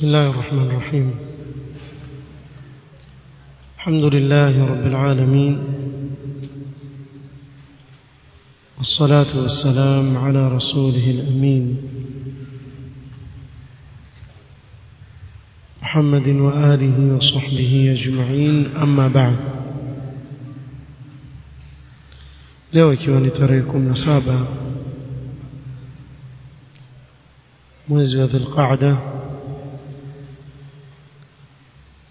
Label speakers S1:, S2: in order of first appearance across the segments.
S1: بسم الله الرحمن الرحيم. الحمد لله رب العالمين. والصلاة والسلام على رسوله الأمين. محمد وآله وصحبه أجمعين. أما بعد. Leo ikiwa ni tarehe kumi na saba mwezi wa dhilqaada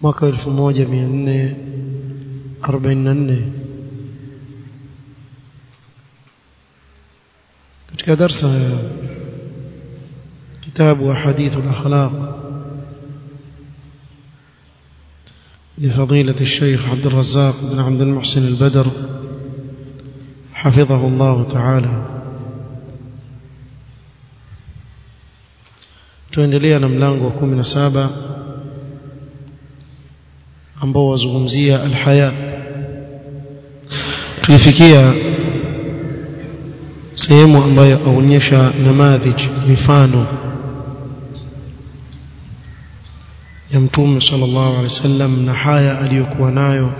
S1: mwaka 1444 katika darasa ya kitabu wa hadithul akhlaq لفضيلة الشيخ عبد الرزاق بن عبد المحسن البدر حفظه الله تعالى. تندلينا ملانغو 17 ambao wazungumzia alhaya tulifikia sehemu ambayo aonyesha namadhij mifano ya mtume sallallahu alaihi wasallam na haya aliyokuwa nayo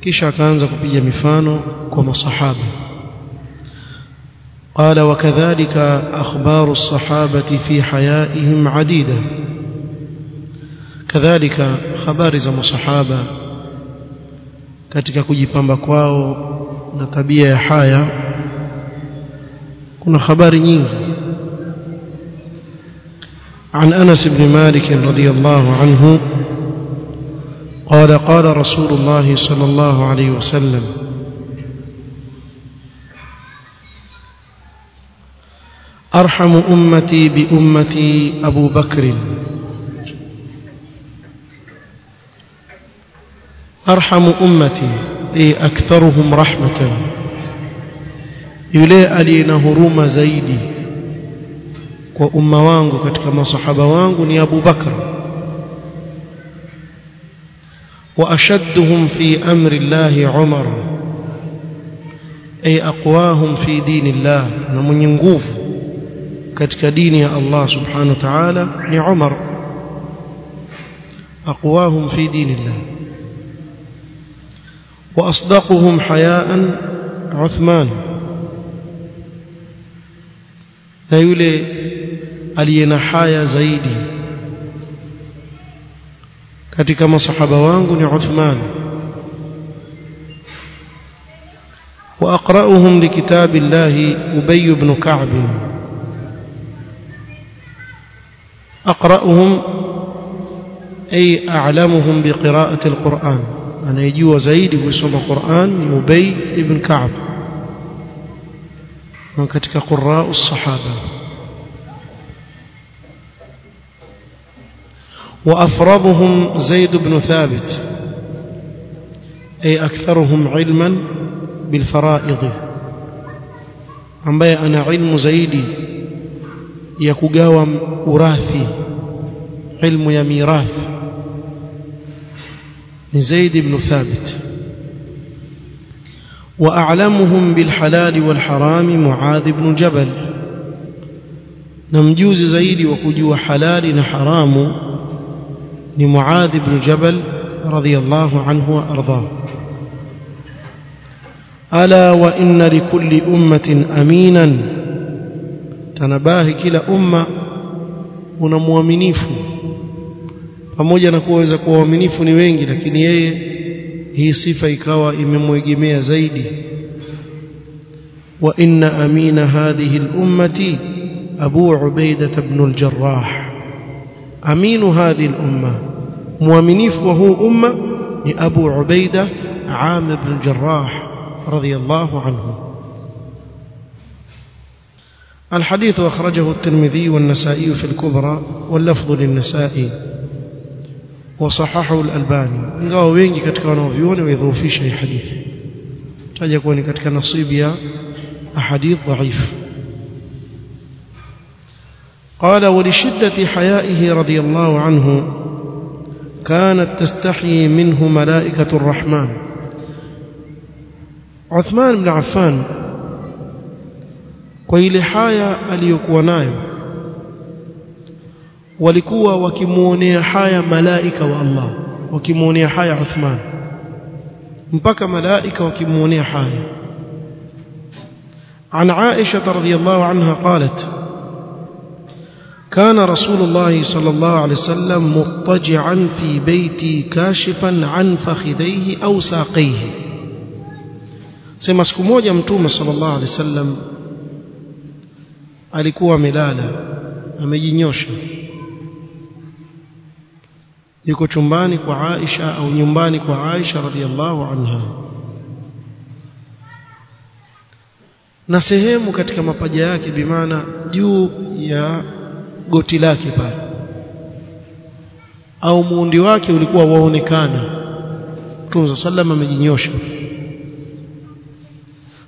S1: kisha akaanza kupiga mifano kwa masahaba قال وكذلك أخبار الصحابة في حيائهم عديدة كذلك خبار زم الصحابة katika kujipamba kwao na tabia ya haya kuna habari nyingi. عن أنس بن مالك رضي الله عنه قال قال رسول الله صلى الله عليه وسلم أرحم أمتي بأمتي أبو بكر أرحم أمتي أي أكثرهم رحمة. يلي ألينا هروم زيدي وأم وانغو كتك صحابة وانغو أبو بكر. وأشدهم في أمر الله عمر أي أقواهم في دين الله. ومن ينقوف dini ya Allah subhanahu wa ta'ala ni Umar aqwahum fi وأصدقهم حياء عثمان. لا نيولي علينا حيا زيدي كتك ما صحب وانقني عثمان وأقرأهم لكتاب الله أبي بن كعب أقرأهم أي أعلمهم بقراءة القرآن أنا يجوا زيد ويسمى القرآن أبي بن كعب. من كتك قراء الصحابة. وأفرضهم زيد بن ثابت أي أكثرهم علما بالفرائض. ambaye ana ilmu zaidi ya kugawa urathi ilmu ya mirathi لزيد بن ثابت. وأعلمهم بالحلال والحرام معاذ بن جبل. نمجوز زيد وكجوا حلال حرام لمعاذ بن جبل رضي الله عنه وأرضاه. ألا وإن لكل أمة أمينا. تنباه كلا أمة ونمؤمنيفه pamoja na kuweza kuwa waaminifu ni wengi lakini yeye hii sifa ikawa imemwegemea zaidi wa inna amina hadhihi al-ummati abu ubaidah ibn al-jarrah aminu hadhihi al-umma muaminifu wa huu umma ni abu ubaidah amir ibn al-jarrah radiyallahu anhu الحديث أخرجه الترمذي والنسائي في الكبرى واللفظ للنسائي وصححه الألباني ingawa wengi katika wanaoviona waidhoofisha hii hadithi taja kuwa ni katika nasibu ya ahadith dhaif قال ولشدة حيائه رضي الله عنه كانت تستحيي منه ملائكة الرحمن عثمان بن عفان kwa ile haya aliyokuwa nayo walikuwa wakimuonea haya ملائكه والله Allah wakimuonea عثمان Uthman ملائكه malaika wakimuonea عن عائشة رضي الله عنها قالت كان رسول الله صلى الله عليه وسلم مضطجعا في بيتي كاشفا عن فخذيه أو ساقيه سمسكم وجمتوم صلى الله عليه وسلم عليكوا ملالا أمي ينيوشا yuko chumbani kwa Aisha au nyumbani kwa Aisha radhiallahu anha. Na sehemu katika mapaja yake bimaana juu ya goti lake pale. Au muundi wake ulikuwa waonekana. Mtume sallam amejinyosha.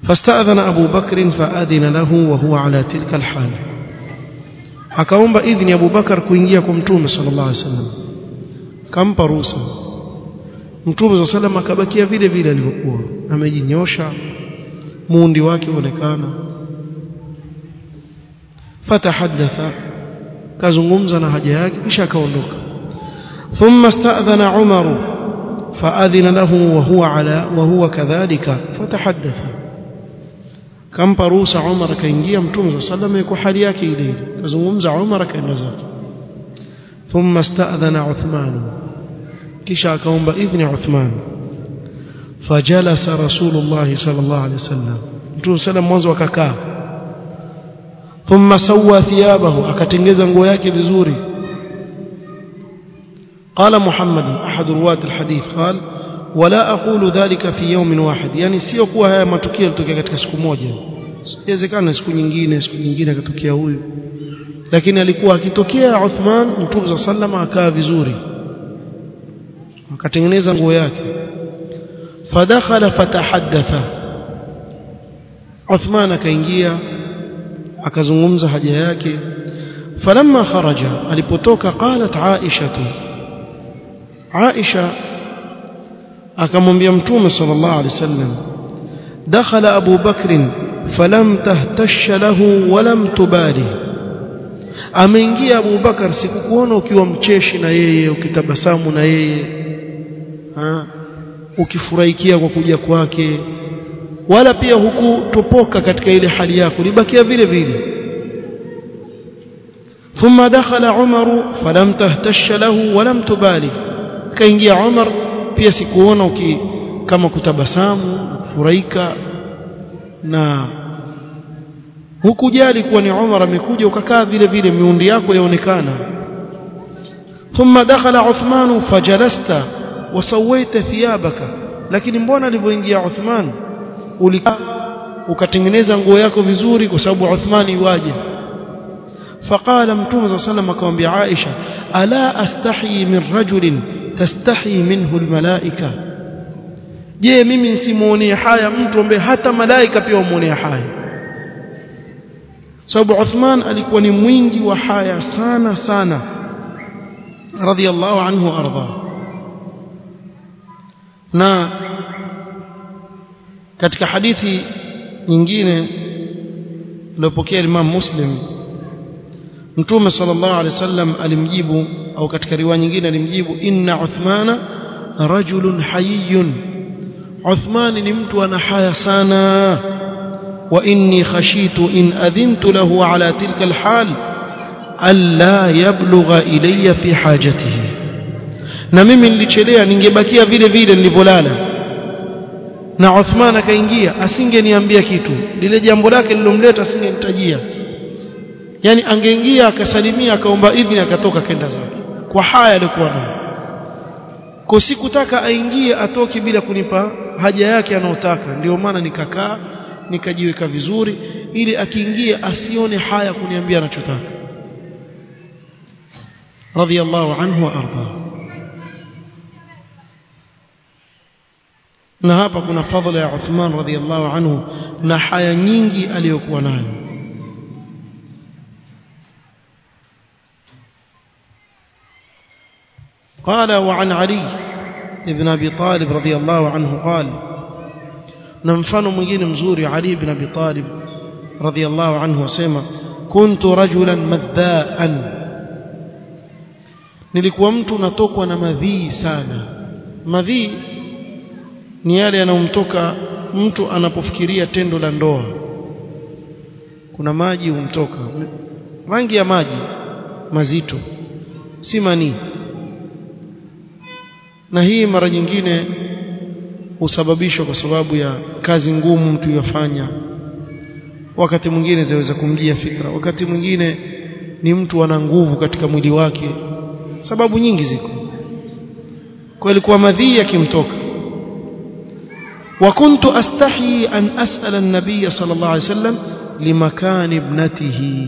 S1: Fastadhana Abu Bakr fa'adhina lahu wa huwa ala tilka alhala akaomba idhni Abu Bakar kuingia kwa Mtume sallallahu alaihi wasallam. Kampa ruhusa Mtume alaihi wasallam akabakia vile vile alivyokuwa amejinyosha muundi wake uonekana fatahaddatha kazungumza na haja yake kisha akaondoka thumma ista'dhana Umar فأذن له وهو على وهو كذلك فتحدث kampa ruhusa Umar akaingia mtume صلى الله عليه hali yake ile kazungumza Umar akaenda zake thumma sta'dhana Uthman kisha akaomba idhni Uthman fajalasa Rasulullah sallallahu alaihi wasallam mtume sallam mwanzo akakaa thumma sawwa thiyabahu akatengeza nguo yake vizuri قال محمد أحد رواة الحديث قال ولا أقول ذلك في يوم واحد يعني sio kuwa haya matukio yalitokea katika siku moja inawezekana siku nyingine siku nyingine akatokea huyu lakini alikuwa akitokea Uthman Mtume sallama akaa vizuri akatengeneza nguo yake fadakhala fatahaddatha Uthman akaingia akazungumza haja yake falamma kharaja alipotoka qalat Aisha Aisha akamwambia mtume sallallahu alaihi wasallam dakhala Abu Bakr falam tahtash lahu walam tubali ameingia Abu Bakar sikukuona ukiwa mcheshi na yeye ukitabasamu na yeye ha ukifurahikia kwa kuja kwake wala pia hukutopoka katika ile hali yako libakia vile vile ثم دخل عمر فلم تهتش له ولم تبالي kaingia Umar pia sikuona uki kama kutabasamu kufurahika na hukujali kuwa ni Umar amekuja ukakaa vile vile miundi yako yaonekana thumma dakhala Uthman fajalasta wasawaita thiyabaka lakini mbona alivyoingia Uthman ulikaa ukatengeneza nguo yako vizuri kwa sababu Uthman iwaje فقال متوم صلى الله عليه وسلم akamwambia Aisha ala astahi min rajulin tastahi minhu almalaika je mimi nsimuonee haya mtu ambaye hata malaika pia wamuonea haya Sababu Uthman alikuwa ni mwingi wa haya sana sana. Radhiallahu anhu arda. Na katika hadithi nyingine iliyopokea Imam Muslim Mtume sallallahu alaihi wasallam alimjibu au katika riwaya nyingine alimjibu inna Uthmana rajulun hayyun. Uthman ni mtu ana haya sana wa inni khashitu in adhintu تلك ala tilka يبلغ alla في حاجته na mimi nilichelea ningebakia vile vile nilivyolala. Na Uthman akaingia asingeniambia kitu. Lile jambo lake lilomleta asingenitajia. Yani angeingia akasalimia akaomba idhini akatoka kenda zake. Kwa haya alikuwa nayo. Kwa sikutaka aingie atoke bila kunipa haja yake anayotaka ndio maana nikakaa nikajiweka vizuri ili akiingia asione haya kuniambia anachotaka radiyallahu anhu wa arda na hapa kuna fadhila ya Uthman radiyallahu anhu na haya nyingi aliyokuwa nayo قال وعن علي ابن أبي طالب رضي الله عنه قال na mfano mwingine mzuri Ali ibn Abi Talib radiyallahu anhu asema kuntu rajulan madhaan nilikuwa mtu natokwa na madhii sana. Madhii ni yale yanayomtoka mtu anapofikiria tendo la ndoa. Kuna maji humtoka. Rangi ya maji mazito. Si manii. Na hii mara nyingine husababishwa kwa sababu ya kazi ngumu mtu yafanya wakati mwingine zaweza kumjia fikra wakati mwingine ni mtu ana nguvu katika mwili wake sababu nyingi ziko kwa ilikuwa madhii yakimtoka وكنت أستحي أن أسأل النبي صلى الله عليه وسلم لمكان ابنته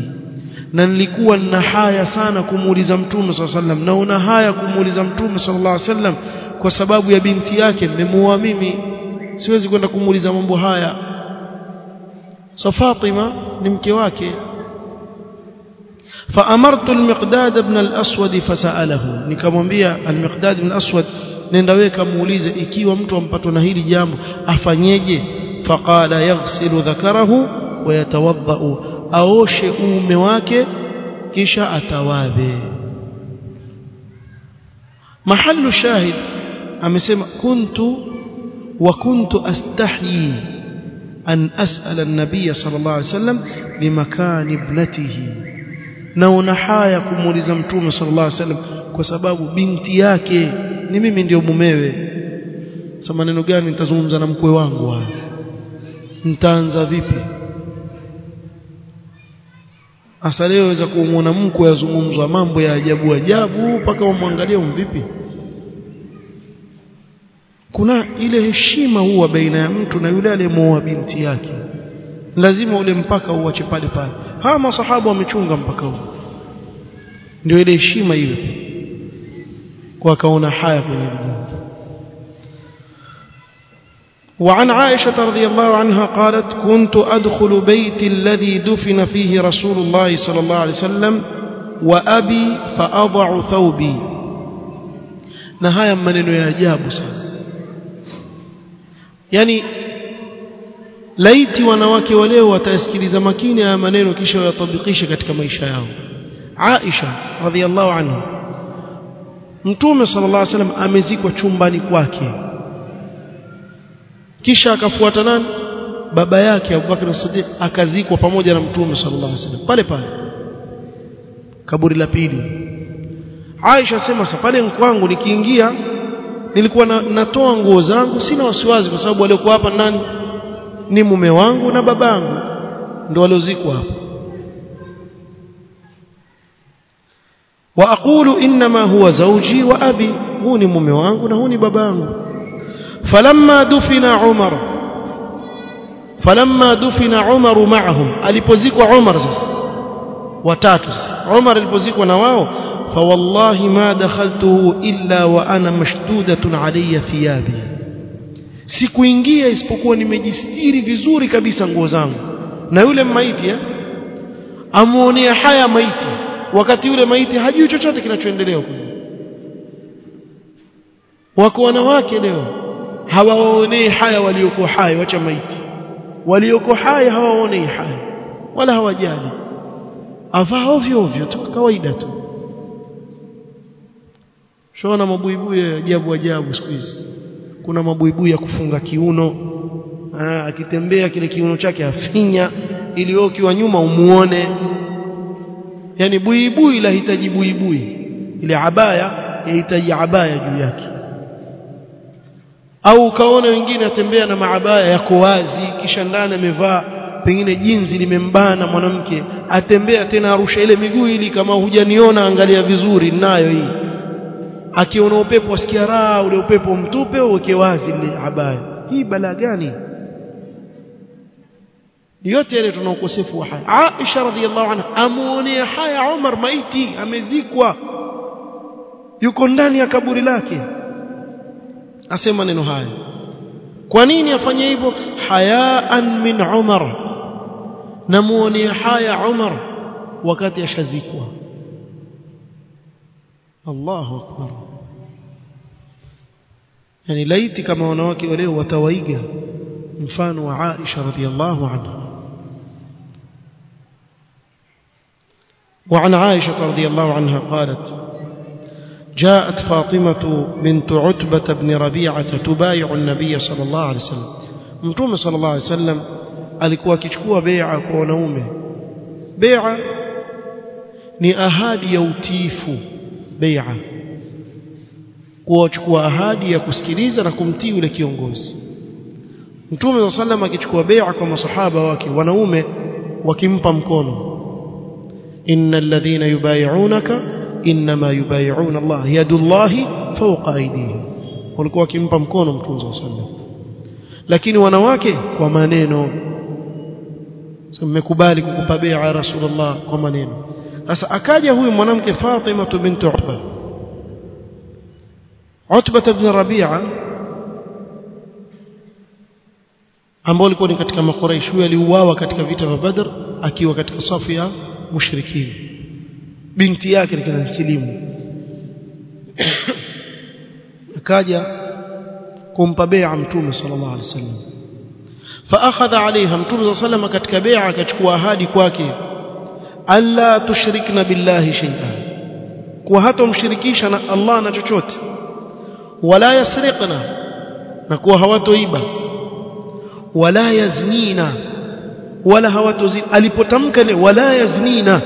S1: na nilikuwa nina haya sana kumuuliza mtume صلى الله عليه وسلم na una haya kumuuliza mtume صلى الله عليه وسلم kwa sababu ya binti yake nimemuoa mimi siwezi kwenda kumuuliza mambo haya so Fatima ni mke wake فأمرت المقداد بن الأسود فسأله nikamwambia al-Miqdad ibn al-Aswad nenda wewe kamuulize ikiwa mtu ampatwa na hili jambo afanyeje faqala yaghsilu dhakarahu wa yatawadhau aoshe uume wake kisha atawadhe mahallu shahid amesema kuntu wa kuntu astahyi an as'ala an-nabiy sallallahu alayhi wasallam limakan ibnatihi. Na una haya kumuuliza mtume sallallahu alayhi wasallam kwa sababu binti yake ni mimi ndio mumewe. Sasa maneno gani nitazungumza na mkwe wangu haya? Nitaanza vipi? Hasa leo waweza kumwona mkwe azungumzwa mambo ya ajabu ajabu mpaka umwangalie umvipi kuna ile heshima huwa baina ya mtu na yule aliyemuoa binti yake lazima ule mpaka uache pale pale hawa masahaba wamechunga mpaka huu ndio ile heshima ile kwa kaona haya kwenye jambo وعن عائشة رضي الله عنها قالت كنت أدخل بيت الذي دفن فيه رسول الله صلى الله عليه وسلم وأبي فأضع ثوبي نهاية من يجاب yani laiti wanawake waleo watasikiliza makini haya maneno kisha wayatabikishe katika maisha yao. Aisha radhiallahu anha Mtume sala llah wasallam amezikwa chumbani kwake. Kisha akafuata nani? Baba yake Abubakar As-Siddiq akazikwa pamoja na Mtume sallallahu alaihi wasallam. Pale pale. Kaburi la pili. Aisha sema sasa pale nkwangu nikiingia nilikuwa natoa nguo zangu sina wasiwasi kwa sababu waliokuwa hapa nani? Ni mume wangu na babangu ndio waliozikwa hapa wa aqulu inma huwa zawji wa abi huu ni mume wangu na huu ni babangu. Falamma dufina umar falamma dufina umar ma'ahum alipozikwa umar sasa watatu sasa. Umar alipozikwa na wao فوالله ما دخلته الا وانا مشدوده علي ثيابي sikuingia isipokuwa nimejistiri vizuri kabisa nguo zangu na yule maiti eh amuonea haya maiti wakati yule maiti hajui chochote kinachoendelea huko wako wanawake leo hawaonei haya walioko hai wacha maiti walioko hai hawaonei haya wala hawajali avaa ovyo ovyo tu kawaida tu shona mabuibui ya ajabu ajabu siku hizi. Kuna mabuibui ya kufunga kiuno. Aa, akitembea kile kiuno chake afinya ili wewe ukiwa nyuma umuone. Yaani buibui lahitaji buibui. Ile abaya yahitaji abaya juu yake. Au ukaona wengine atembea na maabaya yako wazi kisha ndani amevaa pengine jinzi limembana mwanamke atembea tena arusha ile miguu ili kama hujaniona angalia vizuri nayo hii akiona upepo asikia raha ule upepo mtupe uweke wazi ile abaya hii balaa gani? Yote yale tuna ukosefu wa haya. Aisha radhiallahu anha amuonea haya Umar maiti amezikwa. Yuko ndani ya kaburi lake. Asema neno haya. Kwa nini afanye hivyo? Hayaan min Umar namuonea haya Umar wakati ashazikwa الله أكبر. يعني ليت كما وناكي وله وتويغا مثال وعائشة رضي الله عنها. وعن عائشة رضي الله عنها قالت جاءت فاطمة بنت عتبة بن ربيعة تبايع النبي صلى الله عليه وسلم. متوم صلى الله عليه وسلم alikuwa akichukua bai'a kwa wanaume bai'a ni ahadi bai'a kuchukua ahadi ya kusikiliza na kumtii yule kiongozi. Mtume wa sallam akichukua bai'a kwa masahaba wake wanaume wakimpa mkono. Innal ladhina yubay'unaka inma yubay'una Allah yadullahi fawqa aydihim. Walikuwa wakimpa mkono Mtume wa sallam lakini wanawake kwa maneno. Mmekubali kukupa bai'a Rasulullah kwa maneno sasa akaja huyu mwanamke Fatima bint Utba Utba ibn Rabi'a ambao alikuwa ni katika makuraish huyo aliuawa katika vita vya Badr akiwa katika safu ya mushrikini binti yake ni silimu akaja kumpa bai'a mtume sallallahu alaihi wasallam فاخذ عليها mtume صلى الله عليه وسلم katika bai'a akachukua ahadi kwake alla tushrikna billahi shay'an kwa hata mshirikisha na Allah na chochote wala yasriqna na kuwa hawatoiba wala yaznina wala hawatozini alipotamka ile wala yaznina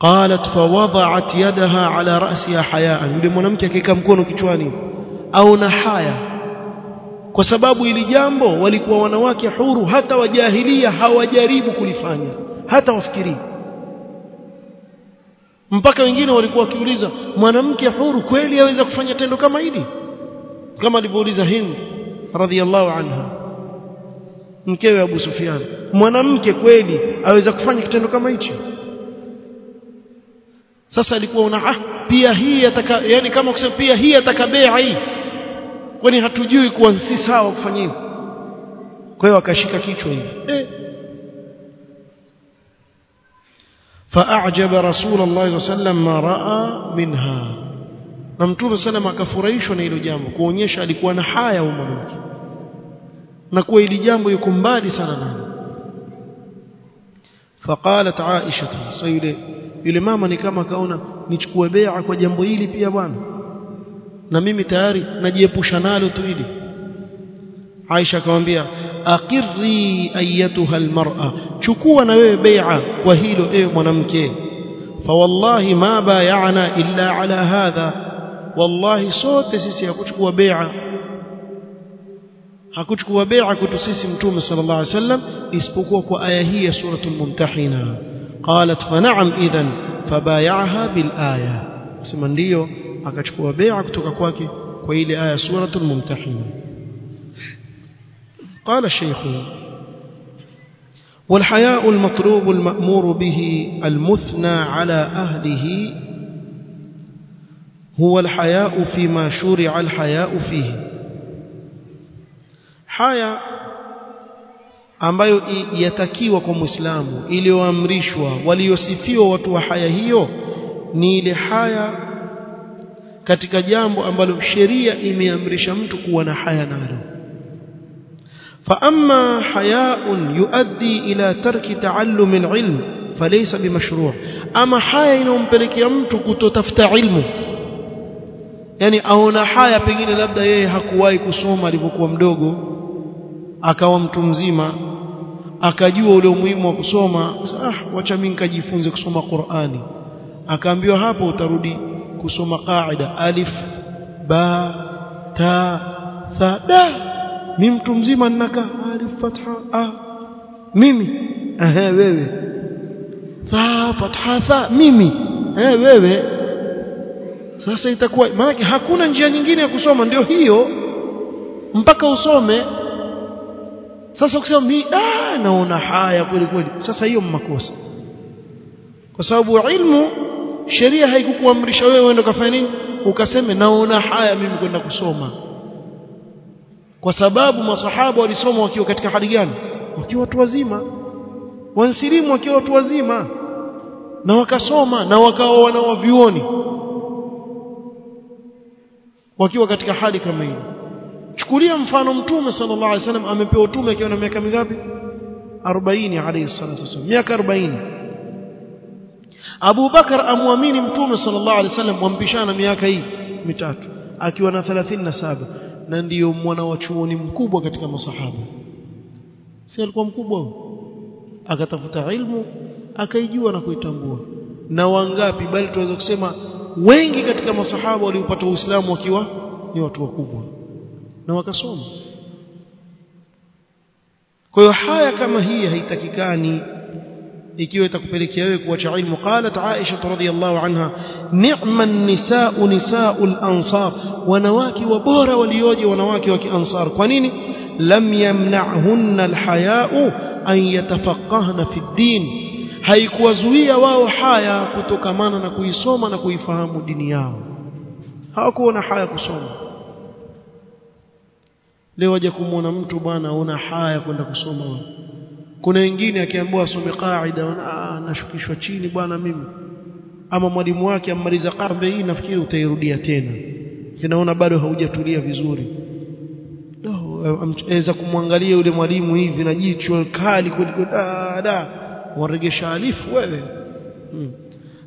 S1: قالت فوضعت يدها على رأسها حياء yule mwanamke akika mkono kichwani au na haya kwa sababu ili jambo walikuwa wanawake huru hata wajahilia hawajaribu kulifanya hata wafikiri mpaka wengine walikuwa wakiuliza mwanamke huru kweli aweza kufanya tendo kama hili? Kama alivyouliza Hind radhiallahu anha mkewe Abu Sufyan mwanamke kweli aweza kufanya kitendo kama hicho sasa alikuwa una ah pia hii ataka yani kama kusema pia hii atakabea hii kwani hatujui kuwa si sawa kufanya hivyo kwa hiyo akashika kichwa hivi eh فاعجب رسول الله صلى الله عليه وسلم ما راى منها na mtume sallam akafurahishwa na hilo jambo kuonyesha alikuwa na haya huyo mwanamke na kuwa hili jambo yuko mbali sana nalo faqalat aisha sasa yule yule mama ni kama kaona nichukue bai'a kwa jambo hili pia bwana na mimi tayari najiepusha nalo tu hili. Aisha akamwambia aqirri ayatuha almar'a chukua na wewe bai'a kwa hilo ewe mwanamke. Fa wallahi ma bay'ana illa ala hadha wallahi sote sisi hakuchukua bai'a. Hakuchukua bai'a kwetu sisi mtume sallallahu alaihi wasallam isipokuwa kwa aya hii ya suratul mumtahina. Qalat fa na'am idhan fabay'aha bil aya. Sema ndio akachukua bai'a kutoka kwake kwa ile aya suratul mumtahina قال الشيخ والحياء المطلوب المأمور به المثنى على أهله هو الحياء فيما شرع الحياء فيه حياء ambayo yatakiwa kwa Muislamu iliyoamrishwa waliosifiwa watu wa haya hiyo ni ile haya katika jambo ambalo sheria imeamrisha mtu kuwa na haya nalo فأما حياء يؤدي إلى ترك تعلم العلم فليس بمشروع أما حياء inampelekea mtu kutotafuta ilmu yani aona haya pengine labda yeye hakuwahi kusoma alipokuwa mdogo akawa mtu mzima akajua ule umuhimu wa kusoma ah wacha mimi nikajifunze kusoma Qur'ani akaambiwa hapo utarudi kusoma qaida. Alif ba ta tha da. Mimi mtu mzima ninaka alif fatha a. Mimi. Ehe wewe. Tha fatha tha. Mimi. Eh wewe. Sasa itakuwa maana hakuna njia nyingine ya kusoma. Ndio hiyo. Mpaka usome. Sasa ukisema mi ah naona haya kweli kweli. Sasa hiyo mmakosa kwa sababu ilmu sheria haikukuamrisha wewe uende ukafanya nini? Ukaseme naona haya mimi kwenda kusoma. Kwa sababu masahaba walisoma wakiwa katika hali gani? Wakiwa watu wazima. Wansilimu wakiwa watu wazima. Na wakasoma na wakawa wanawavyuoni wakiwa katika hali kama hiyo. Chukulia mfano mtume sallallahu alaihi wasallam amepewa utume akiwa na miaka mingapi? 40 alayhi salatu wasallam miaka 40 Abu Bakar amwamini mtume sallallahu alaihi wasallam wampishana miaka hii mitatu akiwa na 37 na ndiyo mwana wa chuoni mkubwa katika masahaba. Si alikuwa mkubwa? Akatafuta ilmu akaijua na kuitambua. Na wangapi? Bali tunaweza kusema wengi katika masahaba waliopata uislamu wakiwa ni watu wakubwa. Na wakasoma. Kwa hiyo haya kama hii haitakikani ikiwa itakupelekea wewe kuacha ilmu. Qalat Aisha radhiyallahu anha ni'ma nisa'u nisa'ul ansar. Wanawake wabora walioje wanawake wa kiansar? Kwa nini? Lam yamna'hunna alhaya'u an yatafaqahna fi din haikuwazuia wao haya kutokamana na kuisoma na kuifahamu dini yao. Hawakuwa na haya kusoma. Leo waje kumwona mtu bwana una haya kwenda kusoma wewe kuna wengine akiambiwa asome qaida anashukishwa chini bwana mimi. Ama mwalimu wake ammaliza kambe hii nafikiri utairudia tena. Kinaona bado haujatulia vizuri. Aweza kumwangalia yule mwalimu hivi na jicho kali kuliko da da waregesha alifu wewe. Hmm.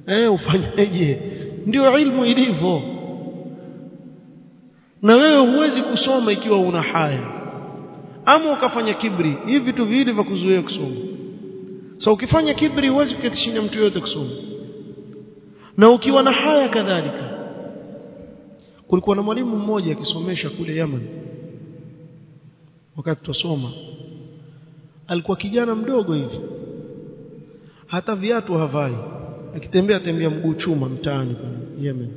S1: eh ufanyeje? Ndio ilmu ilivyo. Na wewe huwezi kusoma ikiwa una haya ama ukafanya kibri hivi vitu viwili vya kuzuia kusoma so ukifanya kibri huwezi kuketishinya mtu yote kusoma na ukiwa na haya kadhalika kulikuwa na mwalimu mmoja akisomesha kule Yemen. Wakati tusoma alikuwa kijana mdogo hivi. Hata viatu havai. Akitembea tembea mguu chuma mtaani Yemen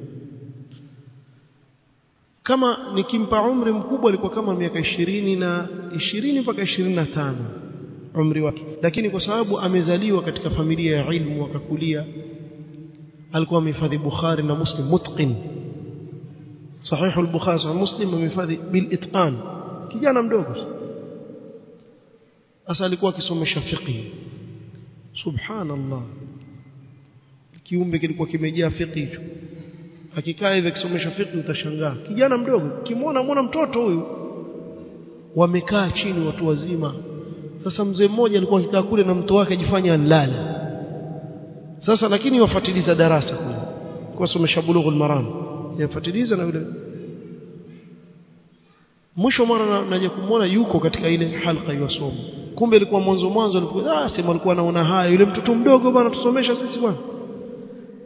S1: kama nikimpa umri mkubwa alikuwa kama miaka ishirini na ishirini mpaka ishirini na tano umri wake lakini kwa sababu amezaliwa katika familia ya ilmu akakulia alikuwa amehifadhi Bukhari na Muslim mutqin صحيح البخاري صحيح مسلم amehifadhi bil itqan kijana mdogo sasa alikuwa akisomesha fiqh subhanallah kiumbe kilikuwa kimejaa fiqh hicho akikaa hivi akisomesha fiqh utashangaa kijana mdogo kimwona muona mtoto huyu. Wamekaa chini watu wazima. Sasa mzee mmoja alikuwa akikaa kule na mtoto wake ajifanya anlala sasa lakini wafatiliza darasa kule. Kwa somesha bulughul maram. Yafatiliza na yule. Mwisho mara naja kumwona yuko katika ile halqa yasoma kumbe ilikuwa mwanzo mwanzo alikuwa ah sema alikuwa anaona haya. Yule mtoto mdogo bwana tusomesha sisi bwana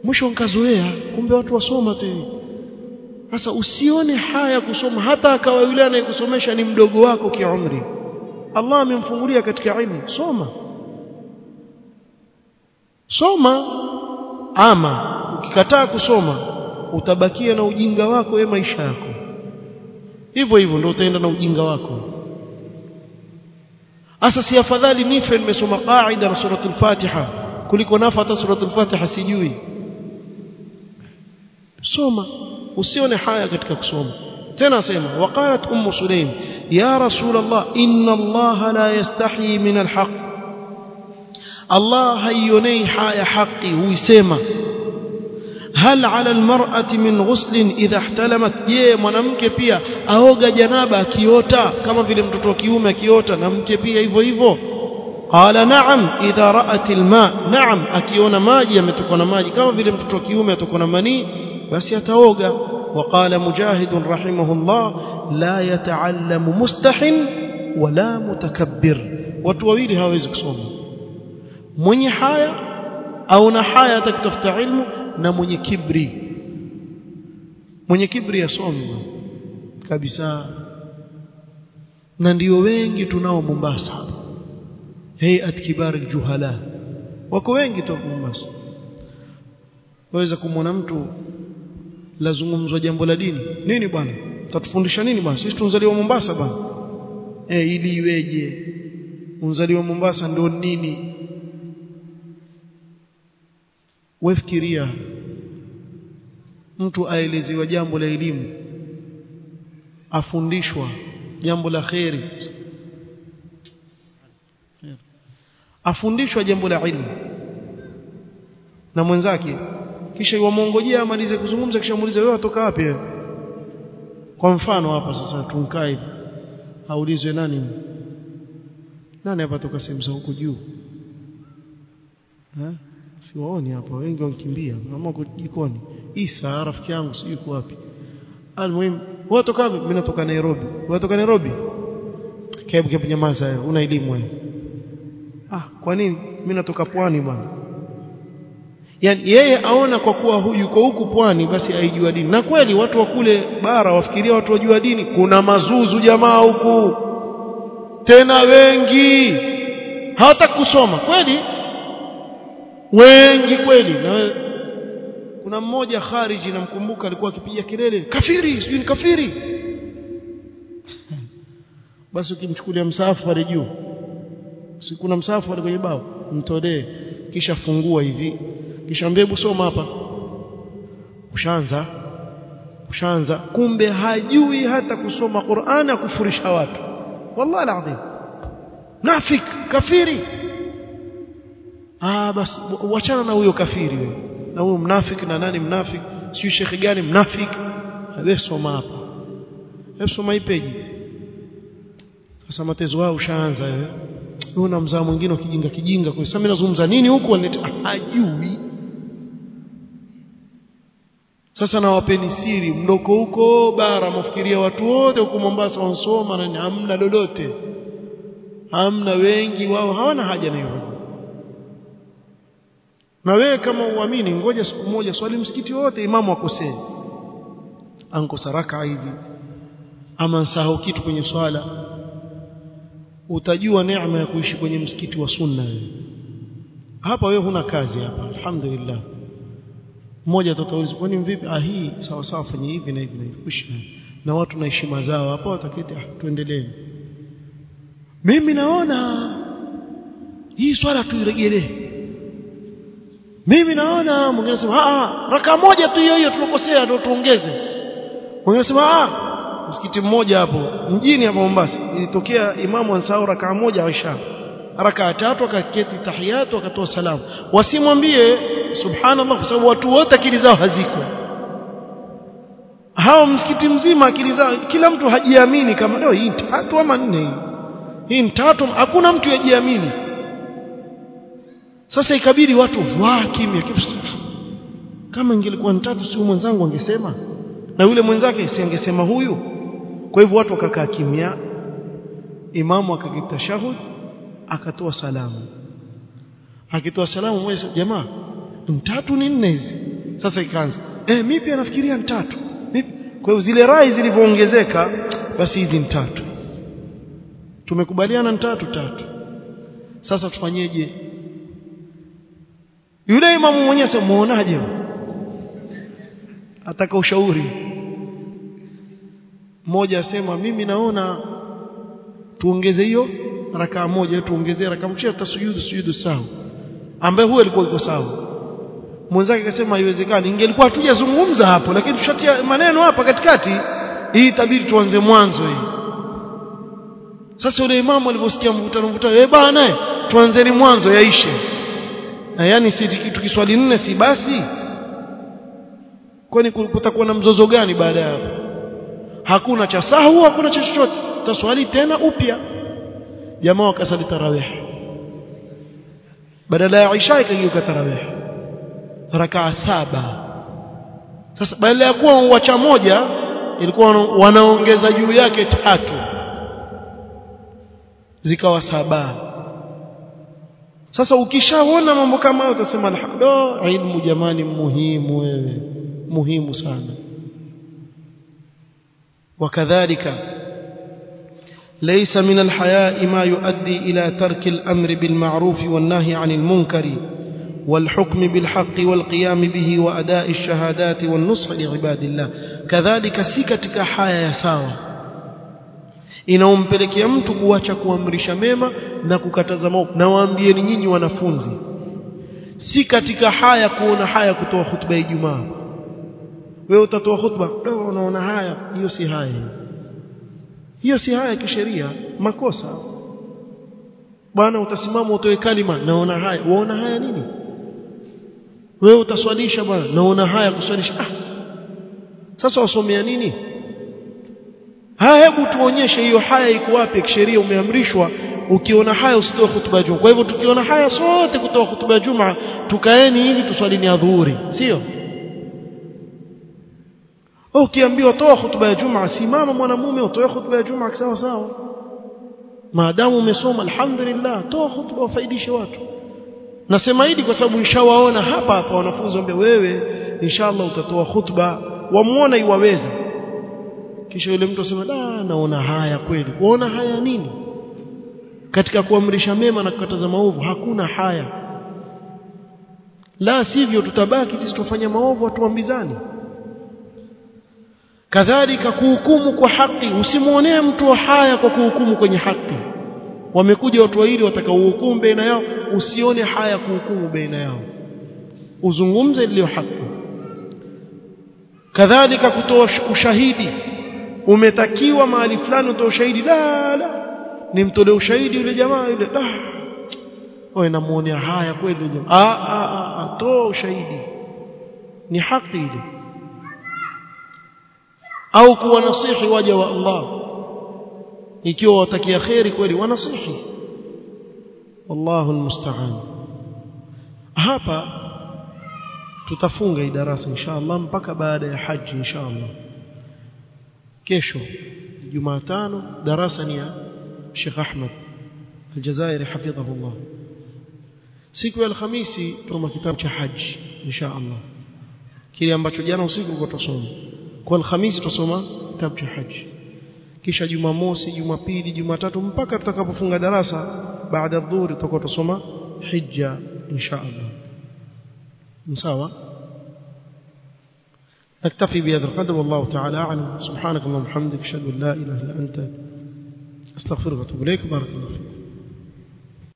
S1: mwisho nkazoea kumbe watu wasoma tu sasa usione haya kusoma hata akawa yule anayekusomesha ni mdogo wako kiumri. Allah amemfungulia katika ilmu. Soma. Soma. Ama ukikataa kusoma utabakia na ujinga wako we maisha yako. Hivyo hivyo ndio utaenda na ujinga wako. Asa si afadhali nife nimesoma qaida na suratul fatiha kuliko nafa hata suratul fatiha sijui soma usione haya katika kusoma tena sema waqalat ummu sulaim ya rasul allah inna allah la yastahi min alhaq allah hayonei haya haki huisema hal ala almar'ati min ghuslin idha ihtalamat je mwanamke pia aoga janaba akiota kama vile mtoto wa kiume akiota na mke pia hivyo hivyo qala na'am idha ra'at alma na'am akiona maji yametoka na maji kama vile mtoto wa kiume atoka na manii basi ataoga وقال مجاهد رحمه الله لا يتعلم مستح ولا متكبر watu wawili hawezi kusoma mwenye haya au na haya atakutafuta ilmu na mwenye kibri mwenye kibri asome kabisa na ndio wengi tunao Mombasa hayat kibar aljuhala wako wengi tu Mombasa waweza kumwona mtu lazungumzwa jambo la dini? Nini bwana? Tatufundisha nini bwana? Sisi tunzaliwa Mombasa bwana. Eh ili iweje? Unzaliwa Mombasa ndio nini? Wefikiria mtu aelezewa jambo la elimu afundishwa jambo la khairi afundishwa jambo la ilmu. Na mwenzake kisha wamwongojea amalize kuzungumza kisha muulize wewe watoka wapi wewe? Kwa mfano hapa sasa tunkaa hivi aulizwe nani? Nani hapa toka sehemu za huko juu? Siwaoni hapa wengi wankimbia. Ama jikoni. Isa rafiki yangu sijui yuko wapi. Almuhimu watoka wapi? Mimi natoka Nairobi. Wewe watoka Nairobi? Kebu kebu nyamaza una elimu wewe. Ah kwa nini? Mimi natoka pwani bwana yani yeye aona kwa kuwa yuko huku pwani basi aijua dini. Na kweli watu wa kule bara wafikiria watu wajua dini. Kuna mazuzu jamaa huku. Tena wengi. Hata kusoma. Kweli? Wengi kweli. Na kuna mmoja khariji namkumbuka alikuwa akipiga kelele. Kafiri sijui ni kafiri. Basi ukimchukulia msafari pale juu. Si kuna msaafu pale kwenye bao? Mtolee kisha fungua hivi kisha mbebu soma hapa. Ushaanza? Ushaanza? Kumbe hajui hata kusoma Qur'ani akufurisha watu. Wallahi alazim. Nafik kafiri. Ah bas wachana na huyo kafiri wewe na huyo mnafik na nani mnafik? Sio shekhi gani mnafik? Wewe soma hapa. Wewe soma hii peji. Sasa matezo wao ushaanza wewe una mzaa mwingine ukijinga kijinga kwa sababu nazungumza nini huku? Wanaleta hajui sasa nawapeni siri mdoko huko bara mafikiria watu wote huko Mombasa wansoma na hamna lolote. Hamna wengi wao hawana haja na hiyo. Na wewe kama uamini ngoja siku moja swali msikiti wote imamu akosee. Ankosa raka hivi. Ama nsahau kitu kwenye swala. Utajua neema ya kuishi kwenye msikiti wa sunna. Hapa wewe huna kazi hapa alhamdulillah mmoja atakauliza kwani vipi ah hii sawa sawa fanye hivi na hivi na hivi. Na watu na heshima zao. Hapo wataketi ah tuendelee. Mimi naona hii swala tuirejelee. Mimi naona mwingine anasema ah raka moja tu hiyo hiyo tunakosea ndio tuongeze. Mwingine anasema ah msikiti mmoja hapo mjini hapo Mombasa ilitokea imamu ansahau raka moja aisha. Raka tatu akaketi tahiyatu akatoa salamu. Wasimwambie subhanallah kwa sababu watu wote akili zao haziko. Hao msikiti mzima akili zao kila mtu hajiamini kama leo hii tatu ama nne hii. Hii tatu hakuna mtu yajiamini. Sasa ikabidi watu vaa kimya kama ingelikuwa tatu si mwenzangu angesema? Na yule mwenzake si angesema huyu? Kwa hivyo watu wakakaa kimya. Imamu akakitashahud akatoa salamu. Akitoa salamu mwezi jamaa tatu ni nne hizi. Sasa ikaanza. Eh mimi pia nafikiria tatu kwa hiyo zile rai zilivyoongezeka basi hizi ni tatu. Tumekubaliana ni tatu tatu. Sasa tufanyeje? Yule imamu mwenyewe sasa muonaje? Ataka ushauri. Mmoja asema mimi naona tuongeze hiyo rakaa moja tuongezee rakaa mchia tasujudu sujudu sawa ambaye huyo alikuwa yuko sawa mwenzake akasema haiwezekani ingelikuwa hatujazungumza hapo lakini tushatia maneno hapa katikati. Hii itabidi tuanze mwanzo hii. Sasa yule imamu aliposikia mvutano mvutano eh bana tuanzeni mwanzo yaishe. Na yani si tukiswali nne si basi? Kwani kutakuwa na mzozo gani baada ya hapo? Hakuna cha sahu hakuna cha chochote. Taswali tena upya. Jamaa wakasali tarawih. Badala ya isha ikageuka tarawih rakaa saba sasa badala ya kuwa wacha moja ilikuwa wanaongeza juu yake tatu zikawa saba sasa ukishaona mambo kama hayo utasema alhamdulillah ilmu jamani muhimu wewe muhimu sana وكذلك ليس من الحياء ما يؤدي إلى ترك الأمر بالمعروف والنهي عن المنكر والحكم بالحق والقيام به وأداء الشهادات والنصح لعباد الله كذلك سكتك حياة ساوى inaompelekea mtu kuacha kuamrisha mema na kukataza maovu na waambieni nyinyi wanafunzi si katika haya kuona haya kutoa hutuba ya Ijumaa wewe utatoa hutuba unaona haya hiyo si haya hiyo si haya kisheria makosa bwana utasimama utoe kalima naona haya waona haya nini wewe utaswalisha bwana. Naona haya kuswalisha ah. Sasa wasomea nini? Haya hebu tuonyeshe hiyo haya iko wapi? Kisheria umeamrishwa ukiona haya usitoe hutuba Juma. Kwa hivyo tukiona haya sote kutoa hutuba ya Juma tukaeni hivi tuswalini adhuhuri. Sio? Ukiambiwa toa hutuba ya Juma simama mwanamume utoe hutuba ya Juma. Sawa sawa. Maadamu umesoma alhamdulillah toa hutuba ufaidishe watu nasema hili kwa sababu nishawaona hapa hapa wanafunzi wambia wewe inshallah utatoa khutba. Wamuona iwaweza. Kisha yule mtu asema da naona haya kweli. Kuona haya nini? Katika kuamrisha mema na kukataza maovu hakuna haya. La sivyo tutabaki sisi tufanya maovu atuambizani kadhalika kuhukumu kwa haki. Usimuonee mtu haya kwa kuhukumu kwenye haki wamekuja watu wawili watakaohukumu baina yao usione haya kuhukumu baina yao. Uzungumze lilio haki. Kadhalika kutoa ushahidi. Umetakiwa mahali fulani utoe ushahidi. La la. Nimtolee ushahidi yule jamaa yule. La. Wewe namuonea haya kweli jamaa. A a a toa ushahidi. Ni haki ile. Au kuwa nasihi waja wa Allah ikiwa watakia khairi kweli wanasihi. Wallahu almusta'an hapa tutafunga hii darasa inshallah mpaka baada ya haji inshallah. Kesho Jumatano darasa ni ya Sheikh Ahmed Aljazairi hafidhahullah. Siku ya Alhamisi tuma kitabu cha haji inshallah. Kile ambacho jana usiku tulikuwa tusoma kwa Alhamisi tusoma kitabu cha haji kisha Jumamosi Jumapili Jumatatu mpaka tutakapofunga darasa baada dhuhuri tutakuwa tusoma hija inshallah sawa نكتفي بهذا القدر والله تعالى أعلم سبحانك اللهم وبحمدك أشهد أن لا إله إلا أنت أستغفرك وأتوب إليك بارك الله فيك